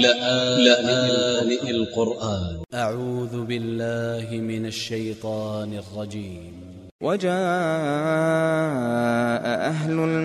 لآن القرآن. أ ع و ذ ب ا ل ل ه من ا ل ش ي ط ا ن ا ل ج ي م وجاء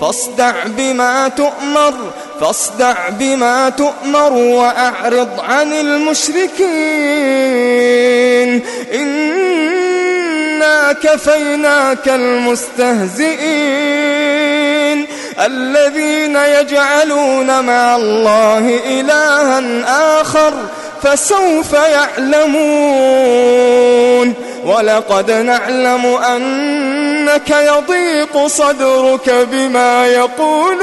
فاصدع بما تؤمر فاصدع بما تؤمر وأعرض عن المشركين. إنا كفيناك المستهزئين. الذين يجعلون مع الله إلها آخر فسوف يعلمون. ولقد نعلم أنك يضيق صدرك بما يقولون.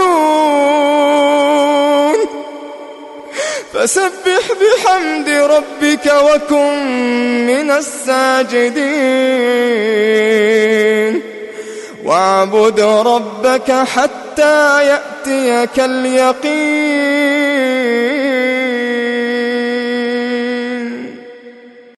فسبح بحمد ربك وكن من الساجدين. واعبد ربك حتى يأتيك اليقين.